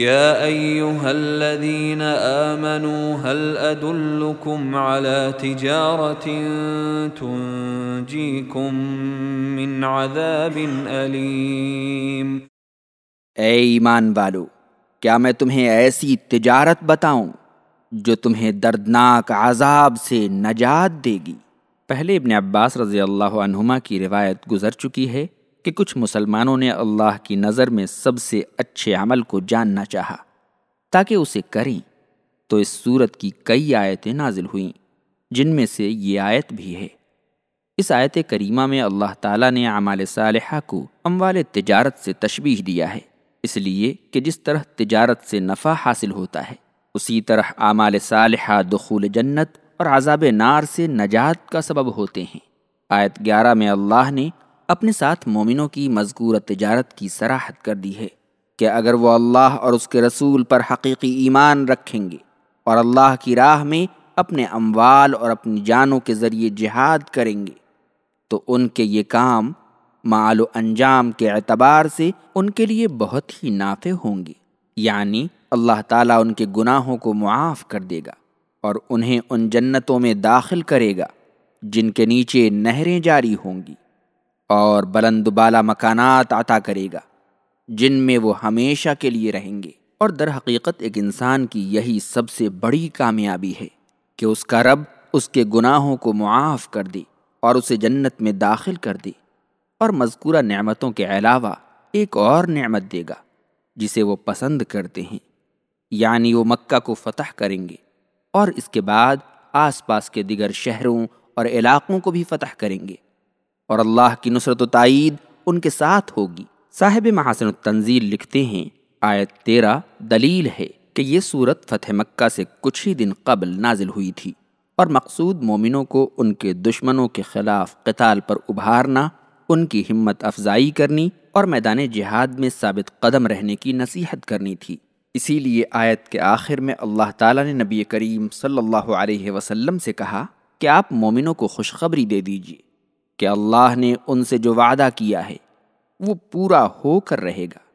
يا أيها الذين آمنوا، هل أدلكم على تجارة تنجيكم من عذاب أليم؟ اے ایمان والو، کیا میں تمہیں ایسی تجارت بتاؤں جو تمہیں دردناک عذاب سے نجات دے گی؟ پہلے ابن عباس رضی اللہ عنہما کی روایت گزر چکی ہے۔ کہ کچھ مسلمانوں نے اللہ کی نظر میں سب سے اچھے عمل کو جاننا چاہا، تاکہ اسے کریں۔ تو اس صورت کی کئی آیتیں نازل ہوئیں، جن میں سے یہ آیت بھی ہے۔ اس آیت کریمہ میں اللہ تعالیٰ نے اعمال صالحہ کو اموال تجارت سے تشبیح دیا ہے۔ اس لیے کہ جس طرح تجارت سے نفع حاصل ہوتا ہے، اسی طرح اعمال صالحہ دخول جنت اور عذاب نار سے نجات کا سبب ہوتے ہیں۔ آیت گیارہ میں اللہ نے اپنے ساتھ مومنوں کی مذکور تجارت کی سراحت کر دی ہے کہ اگر وہ اللہ اور اس کے رسول پر حقیقی ایمان رکھیں گے اور اللہ کی راہ میں اپنے اموال اور اپنی جانوں کے ذریعے جہاد کریں گے، تو ان کے یہ کام مال و انجام کے اعتبار سے ان کے لیے بہت ہی نافع ہوں گے۔ یعنی اللہ تعالیٰ ان کے گناہوں کو معاف کر دے گا اور انہیں ان جنتوں میں داخل کرے گا، جن کے نیچے نہریں جاری ہوں گی۔ اور بلند بالا مکانات عطا کرے گا، جن میں وہ ہمیشہ کے لیے رہیں گے۔ اور در حقیقت ایک انسان کی یہی سب سے بڑی کامیابی ہے کہ اس کا رب اس کے گناہوں کو معاف کر دے اور اسے جنت میں داخل کر دے۔ اور مذکورہ نعمتوں کے علاوہ ایک اور نعمت دے گا، جسے وہ پسند کرتے ہیں۔ یعنی وہ مکہ کو فتح کریں گے اور اس کے بعد آس پاس کے دیگر شہروں اور علاقوں کو بھی فتح کریں گے۔ اور اللہ کی نصرت و تائید ان کے ساتھ ہوگی۔ صاحب محاسن التنزیل لکھتے ہیں، آیت تیرہ دلیل ہے کہ یہ صورت فتح مکہ سے کچھ ہی دن قبل نازل ہوئی تھی۔ اور مقصود مومنوں کو ان کے دشمنوں کے خلاف قتال پر ابھارنا، ان کی ہمت افزائی کرنی اور میدان جہاد میں ثابت قدم رہنے کی نصیحت کرنی تھی۔ اسی لیے آیت کے آخر میں اللہ تعالیٰ نے نبی کریم صلی اللہ علیہ وسلم سے کہا کہ آپ مومنوں کو خوشخبری دے دیجیے کہ اللہ نے ان سے جو وعدہ کیا ہے، وہ پورا ہو کر رہے گا۔